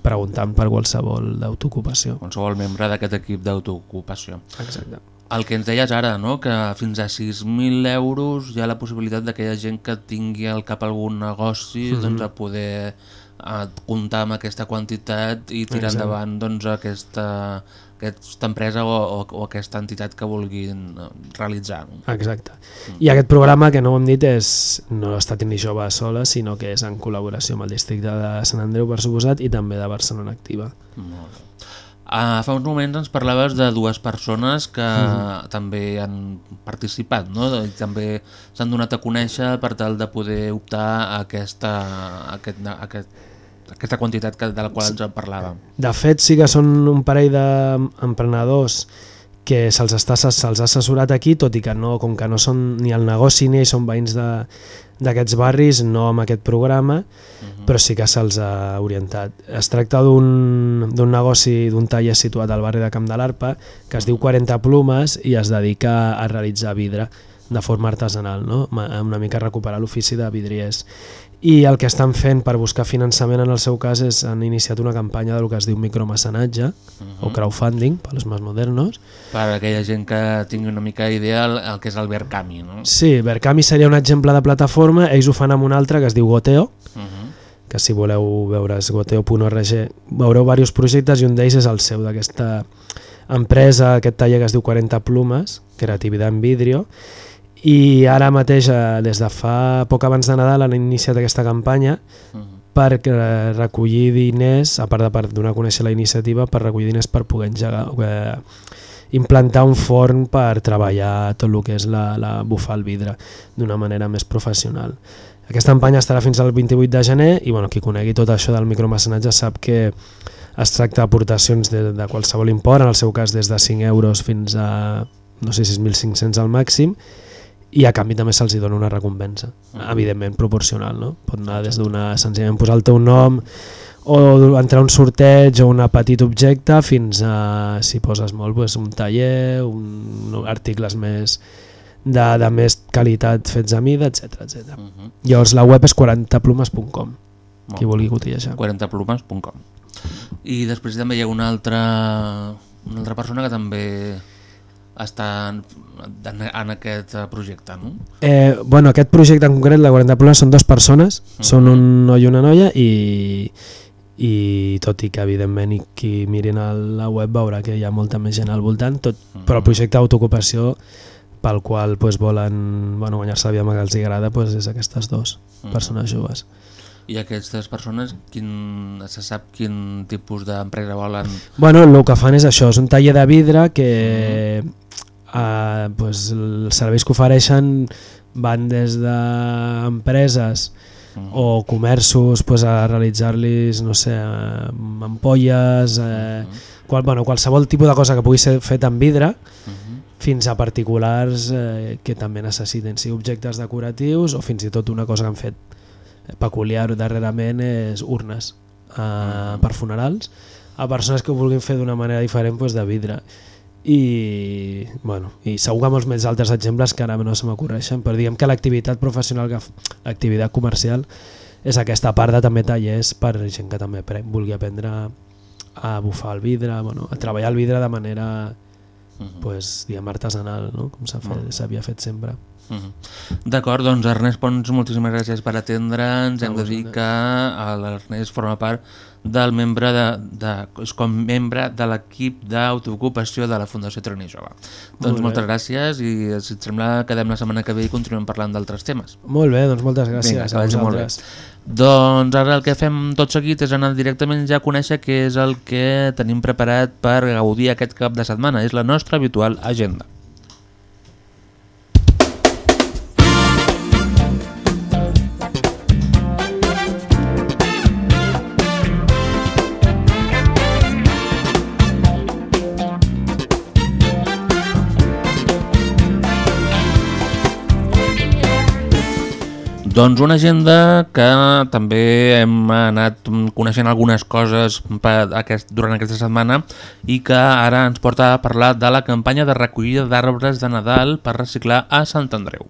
preguntant per qualsevol d'autoocupació. Qualsevol membre d'aquest equip d'autoocupació. Exacte. El que ens deies ara, no? que fins a 6.000 euros hi ha la possibilitat que hi ha gent que tingui al cap algun negoci Mhm. doncs, a poder a comptar amb aquesta quantitat i tirar Exacte. endavant doncs, aquesta, aquesta empresa o, o, o aquesta entitat que vulguin eh, realitzar. Exacte. I aquest programa, que no ho hem dit, és, no està Trini Jove sola, sinó que és en col·laboració amb el districte de Sant Andreu, per suposat, i també de Barcelona Activa. Molt bé. Uh, fa uns moments ens parlaves de dues persones que Mhm. també han participat, no? I també s'han donat a conèixer per tal de poder optar a aquesta, a aquest, a aquest, aquesta quantitat que, de la qual ens en parlàvem. De fet, sí que són un parell d'emprenedors que se'ls se'ls ha assessorat aquí, tot i que no, com que no són ni el negoci ni ells són veïns de- d'aquests barris, no amb aquest programa, però sí que se'ls ha orientat. Es tracta d'un negoci, d'un taller situat al barri de Camp de l'Arpa, que es diu 40 Plumes i es dedica a realitzar vidre de forma artesanal, no? Una mica recuperar l'ofici de vidriers. I el que estan fent per buscar finançament en el seu cas és han iniciat una campanya del que es diu micromecenatge o crowdfunding pels més modernos. Per aquella gent que tingui una mica idea el, que és el Verkami, no? Sí, Verkami seria un exemple de plataforma, ells ho fan amb un altre que es diu Goteo, Mhm. que si voleu veure és goteo.org, veureu diversos projectes i un d'ells és el seu, d'aquesta empresa, aquest taller que es diu 40 Plumes, creativitat en vidrio, i ara mateix, eh, des de fa poc abans de Nadal, han iniciat aquesta campanya per eh, recollir diners, a part de per donar a conèixer la iniciativa, per recollir diners per poder engegar, eh, implantar un forn per treballar tot el que és la, la bufar el vidre d'una manera més professional. Aquesta campanya estarà fins al 28 de gener i bueno, qui conegui tot això del micromecenatge sap que es tracta d'aportacions de, de qualsevol import, en el seu cas des de 5 euros fins a no sé, 6.500 al màxim i a canvi també se'ls dona una recompensa, evidentment proporcional, no? Pot anar des d'una senzillament posar el teu nom o entrar un sorteig o un petit objecte fins a, si poses molt, doncs un taller, un, articles més de, de més qualitat fets a mida, etc etc. Llavors la web és 40plumes.com qui vulgui cotillejar. 40plumes.com I després també hi ha una altra, una altra persona que també està en, en, aquest eh, projecte, no? Eh, bueno, aquest projecte en concret, la 40 plumes, són dues persones, són un noi i una noia i, i tot i que evidentment qui mirin a la web veurà que hi ha molta més gent al voltant, tot, però el projecte d'autoocupació pel qual pues, volen bueno, guanyar-se la vida amb el que els agrada pues, és aquestes dues Mhm. persones joves. I aquestes persones, quin, se sap quin tipus d'empresa volen? Bueno, el que fan és això, és un taller de vidre que eh, pues, els serveis que ofereixen van des d'empreses o comerços pues, a realitzar-los, no sé, eh, ampolles, eh, qual, bueno, qualsevol tipus de cosa que pugui ser feta en vidre, fins a particulars eh, que també necessiten sí, objectes decoratius o fins i tot una cosa que han fet peculiar darrerament és urnes eh, per funerals a persones que ho vulguin fer d'una manera diferent doncs, de vidre i, bueno, i segur que molts més altres exemples que ara no se m'ocorreixen però diguem que l'activitat professional l'activitat comercial és aquesta part de també tallers per gent que també vulgui aprendre a bufar el vidre, bueno, a treballar el vidre de manera pues, diguem, artesanal, no? com fet- s'havia fet sempre. Mhm. D'acord, doncs Ernest Pons, moltíssimes gràcies per atendre'ns. Hem de dir que l'Ernest forma part del membre de, de, és com membre de l'equip d'autoocupació de la Fundació Trini Jove. Doncs Molt moltes gràcies i si et sembla quedem la setmana que ve i continuem parlant d'altres temes. Molt bé, doncs moltes gràcies Vinga, a vagi molt bé. vosaltres. Doncs ara el que fem tot seguit és anar directament ja a conèixer què és el que tenim preparat per gaudir aquest cap de setmana. És la nostra habitual agenda. Doncs una agenda que també hem anat coneixent algunes coses per aquest, durant aquesta setmana i que ara ens porta a parlar de la campanya de recollida d'arbres de Nadal per reciclar a Sant Andreu.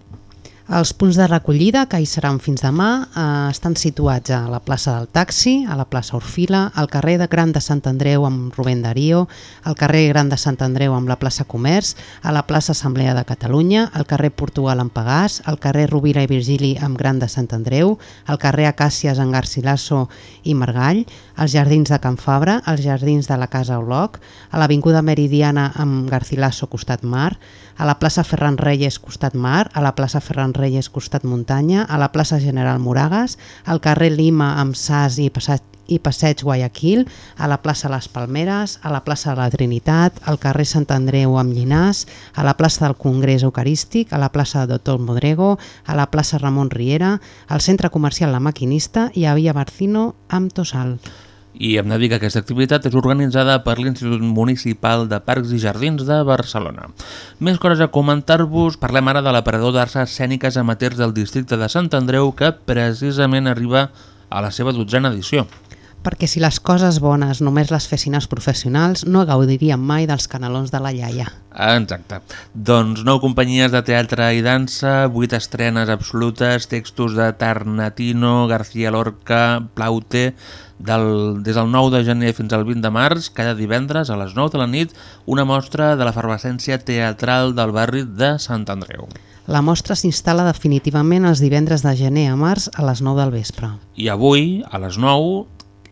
Els punts de recollida, que hi seran fins demà, eh, estan situats a la plaça del Taxi, a la plaça Orfila, al carrer de Gran de Sant Andreu amb Rubén Darío, al carrer Gran de Sant Andreu amb la plaça Comerç, a la plaça Assemblea de Catalunya, al carrer Portugal amb Pagàs, al carrer Rovira i Virgili amb Gran de Sant Andreu, al carrer Acàcies amb Garcilaso i Margall, als jardins de Can Fabra, als jardins de la Casa Oloc, a l'Avinguda Meridiana amb Garcilaso costat mar, a la plaça Ferran Reyes costat mar, a la plaça Ferran Reyes costat muntanya, a la plaça General Moragas, al carrer Lima amb Sas i Passeig i Passeig Guayaquil, a la plaça Les Palmeres, a la plaça de la Trinitat, al carrer Sant Andreu amb Llinàs, a la plaça del Congrés Eucarístic, a la plaça de Doctor Modrego, a la plaça Ramon Riera, al centre comercial La Maquinista i a Via Barcino amb Tossal. I hem de dir que aquesta activitat és organitzada per l'Institut Municipal de Parcs i Jardins de Barcelona. Més coses a comentar-vos, parlem ara de l'aparador d'arts escèniques amateurs del districte de Sant Andreu que precisament arriba a la seva dotzena edició. Perquè si les coses bones només les fessin els professionals, no gaudiríem mai dels canalons de la iaia. Exacte. Doncs nou companyies de teatre i dansa, vuit estrenes absolutes, textos de Tarnatino, García Lorca, Plaute, del, des del 9 de gener fins al 20 de març, cada divendres a les 9 de la nit, una mostra de l'efervescència teatral del barri de Sant Andreu. La mostra s'instal·la definitivament els divendres de gener a març a les 9 del vespre. I avui, a les 9,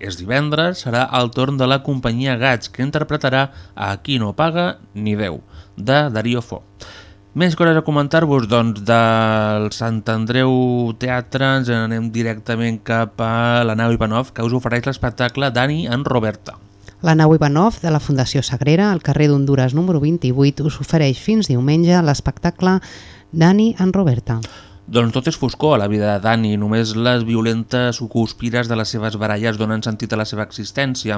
és divendres, serà el torn de la companyia Gats, que interpretarà a Qui no paga ni Déu, de Darío Fo. Més coses a comentar-vos, doncs del Sant Andreu Teatre ens anem directament cap a la nau Ivanov, que us ofereix l'espectacle Dani en Roberta. La nau Ivanov de la Fundació Sagrera, al carrer d'Honduras número 28, us ofereix fins diumenge l'espectacle Dani en Roberta. Doncs tot és foscor a la vida de Dani, només les violentes conspires de les seves baralles donen sentit a la seva existència.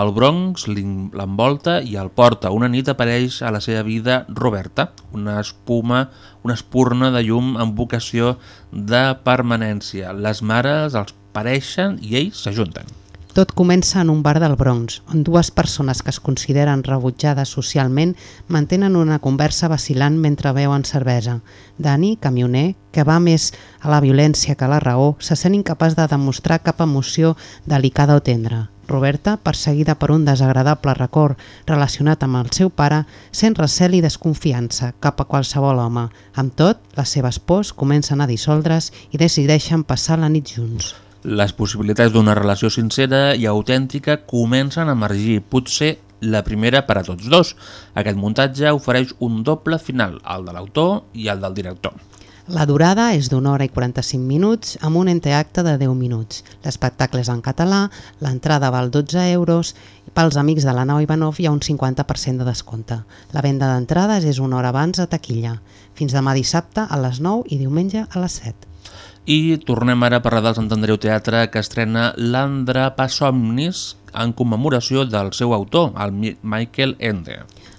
El Bronx l'envolta i el porta. Una nit apareix a la seva vida Roberta, una espuma, una espurna de llum amb vocació de permanència. Les mares els pareixen i ells s'ajunten. Tot comença en un bar del Bronx, on dues persones que es consideren rebutjades socialment mantenen una conversa vacilant mentre beuen cervesa. Dani, camioner, que va més a la violència que a la raó, se sent incapaç de demostrar cap emoció delicada o tendra. Roberta, perseguida per un desagradable record relacionat amb el seu pare, sent recel i desconfiança cap a qualsevol home. Amb tot, les seves pors comencen a dissoldre's i decideixen passar la nit junts. Les possibilitats d'una relació sincera i autèntica comencen a emergir, potser la primera per a tots dos. Aquest muntatge ofereix un doble final, el de l'autor i el del director. La durada és d'una hora i 45 minuts amb un enteacte de 10 minuts. L'espectacle és en català, l'entrada val 12 euros i pels amics de la nau Ivanov hi ha un 50% de descompte. La venda d'entrades és una hora abans a taquilla. Fins demà dissabte a les 9 i diumenge a les 7. I tornem ara a parlar del Sant Andreu Teatre que estrena l'Andrapa Somnis en commemoració del seu autor, el Michael Ende.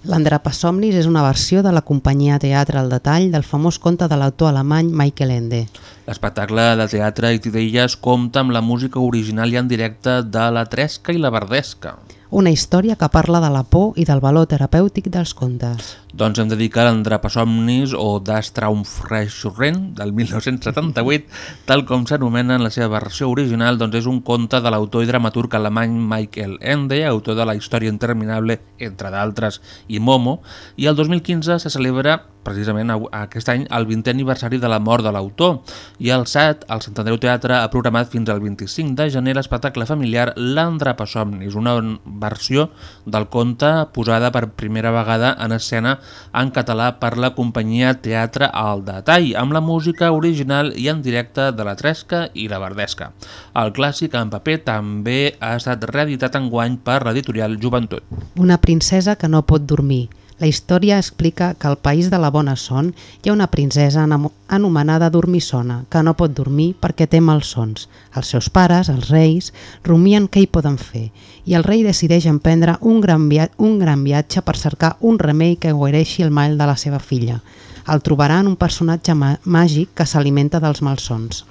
L'Andrapa Somnis és una versió de la companyia Teatre al Detall del famós conte de l'autor alemany Michael Ende. L'espectacle de teatre i Tidelles compta amb la música original i en directe de la Tresca i la Verdesca. Una història que parla de la por i del valor terapèutic dels contes. Doncs hem de dir que l'Andrapa Somnis o Das Traumfreischurren del 1978, tal com s'anomena en la seva versió original, doncs és un conte de l'autor i dramaturg alemany Michael Ende, autor de la història interminable, entre d'altres, i Momo, i el 2015 se celebra precisament aquest any el 20è aniversari de la mort de l'autor i el SAT, el Sant Andreu Teatre, ha programat fins al 25 de gener l'espectacle familiar L'Andrapa Somnis, una versió del conte posada per primera vegada en escena en català per la companyia Teatre al Detall, amb la música original i en directe de la Tresca i la Verdesca. El clàssic en paper també ha estat reeditat enguany per l'editorial Joventut. Una princesa que no pot dormir. La història explica que al país de la bona son hi ha una princesa anomenada Dormissona que no pot dormir perquè té malsons. Els seus pares, els reis, rumien què hi poden fer i el rei decideix emprendre un gran, un gran viatge per cercar un remei que guareixi el mal de la seva filla. El trobarà en un personatge màgic que s'alimenta dels malsons,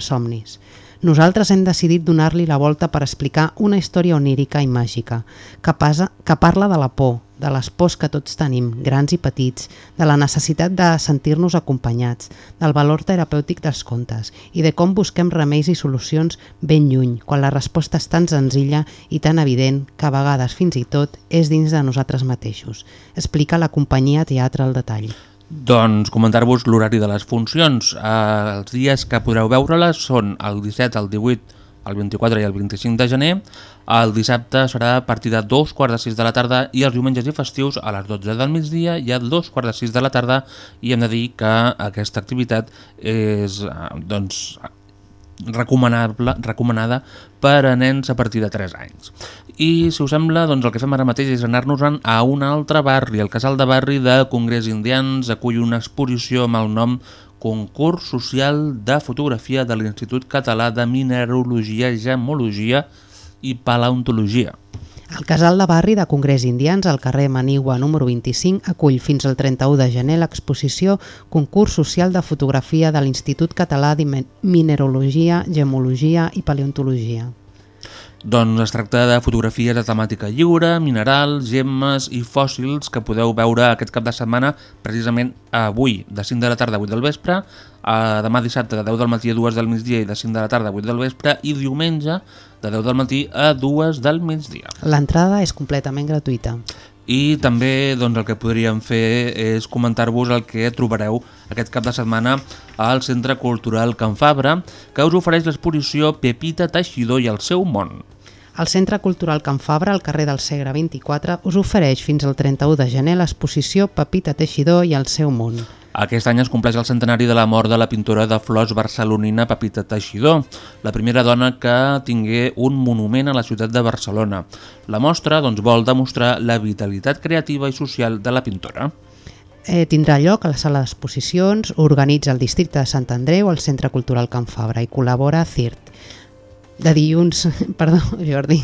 Somnis. Nosaltres hem decidit donar-li la volta per explicar una història onírica i màgica, que, pasa, que parla de la por, de les pors que tots tenim, grans i petits, de la necessitat de sentir-nos acompanyats, del valor terapèutic dels contes i de com busquem remeis i solucions ben lluny, quan la resposta és tan senzilla i tan evident que a vegades fins i tot és dins de nosaltres mateixos. Explica la companyia Teatre al detall. Doncs comentar-vos l'horari de les funcions. Eh, els dies que podreu veure-les són el 17, el 18, el 24 i el 25 de gener. El dissabte serà a partir de dos quarts de sis de la tarda i els diumenges i festius a les 12 del migdia i a dos quarts de sis de la tarda i hem de dir que aquesta activitat és eh, doncs, recomanable, recomanada per a nens a partir de 3 anys. I, si us sembla, doncs el que fem ara mateix és anar-nos-en a un altre barri. El casal de barri de Congrés Indians acull una exposició amb el nom Concurs Social de Fotografia de l'Institut Català de Mineralogia, Gemologia i Paleontologia. El casal de barri de Congrés Indians al carrer Manigua número 25 acull fins al 31 de gener l'exposició Concurs Social de Fotografia de l'Institut Català de Mi- Mineralogia, Gemologia i Paleontologia. Doncs es tracta de fotografies de temàtica lliure, minerals, gemmes i fòssils que podeu veure aquest cap de setmana precisament avui, de 5 de la tarda a 8 del vespre, a demà dissabte de 10 del matí a 2 del migdia i de 5 de la tarda a 8 del vespre i diumenge de 10 del matí a 2 del migdia. L'entrada és completament gratuïta. I també doncs, el que podríem fer és comentar-vos el que trobareu aquest cap de setmana al Centre Cultural Can Fabra, que us ofereix l'exposició Pepita Teixidor i el seu món. El Centre Cultural Can Fabra, al carrer del Segre 24, us ofereix fins al 31 de gener l'exposició Pepita Teixidor i el seu món. Aquest any es compleix el centenari de la mort de la pintora de flors barcelonina Pepita Teixidor, la primera dona que tingué un monument a la ciutat de Barcelona. La mostra doncs, vol demostrar la vitalitat creativa i social de la pintora. Eh, tindrà lloc a la sala d'exposicions, organitza el districte de Sant Andreu, al Centre Cultural Can Fabra i col·labora CIRT. De dilluns, <laughs> perdó Jordi,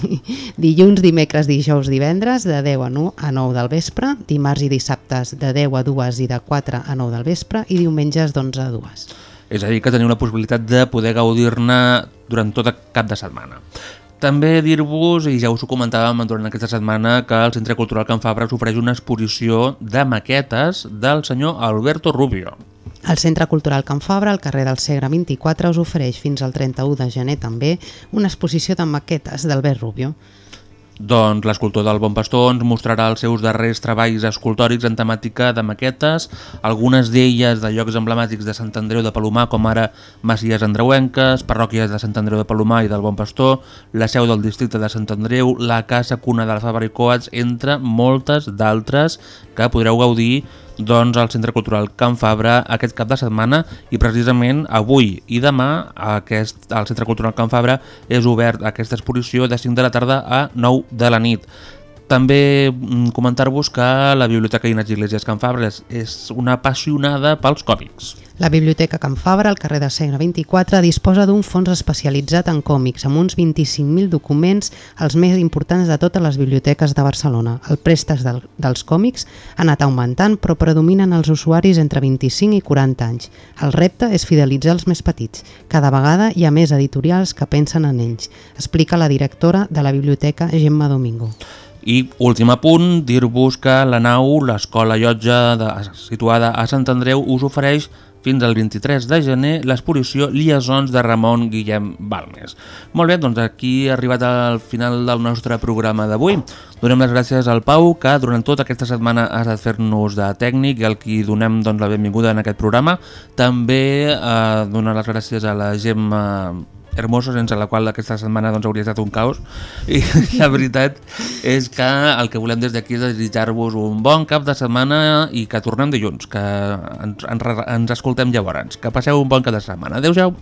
dilluns, dimecres, dijous, divendres de 10 a 9, a 9 del vespre, dimarts i dissabtes de 10 a 2 i de 4 a 9 del vespre i diumenges d'11 a 2. És a dir, que teniu la possibilitat de poder gaudir-ne durant tot el cap de setmana. També dir-vos, i ja us ho comentàvem durant aquesta setmana, que el Centre Cultural Can Fabra us ofereix una exposició de maquetes del senyor Alberto Rubio. El Centre Cultural Can Fabra, al carrer del Segre 24, us ofereix fins al 31 de gener també una exposició de maquetes d'Albert Rubio. Doncs l'escultor del Bon Pastor ens mostrarà els seus darrers treballs escultòrics en temàtica de maquetes, algunes d'elles de llocs emblemàtics de Sant Andreu de Palomar, com ara Masies Andreuenques, parròquies de Sant Andreu de Palomar i del Bon Pastor, la seu del districte de Sant Andreu, la casa cuna de la Fabra i Coats, entre moltes d'altres que podreu gaudir doncs, al Centre Cultural Can Fabra aquest cap de setmana i precisament avui i demà aquest, al Centre Cultural Can Fabra és obert aquesta exposició de 5 de la tarda a 9 de la nit. També mm, comentar-vos que la Biblioteca Ignasi Iglesias Can Fabra és, és una apassionada pels còmics. La Biblioteca Can Fabra, al carrer de Segre 24, disposa d'un fons especialitzat en còmics amb uns 25.000 documents, els més importants de totes les biblioteques de Barcelona. El préstec del, dels còmics ha anat augmentant, però predominen els usuaris entre 25 i 40 anys. El repte és fidelitzar els més petits. Cada vegada hi ha més editorials que pensen en ells, explica la directora de la biblioteca Gemma Domingo. I últim apunt, dir-vos que la nau, l'escola llotja de, situada a Sant Andreu, us ofereix fins al 23 de gener l'exposició Liaisons de Ramon Guillem Balmes. Molt bé, doncs aquí ha arribat al final del nostre programa d'avui. Donem les gràcies al Pau, que durant tota aquesta setmana ha estat fer-nos de tècnic i al qui donem doncs, la benvinguda en aquest programa. També eh, donar les gràcies a la Gemma Hermoso, sense la qual aquesta setmana doncs, hauria estat un caos i <laughs> la veritat és que el que volem des d'aquí és desitjar-vos un bon cap de setmana i que tornem dilluns, que ens, ens, ens escoltem llavors. Que passeu un bon cap de setmana. Adéu-siau!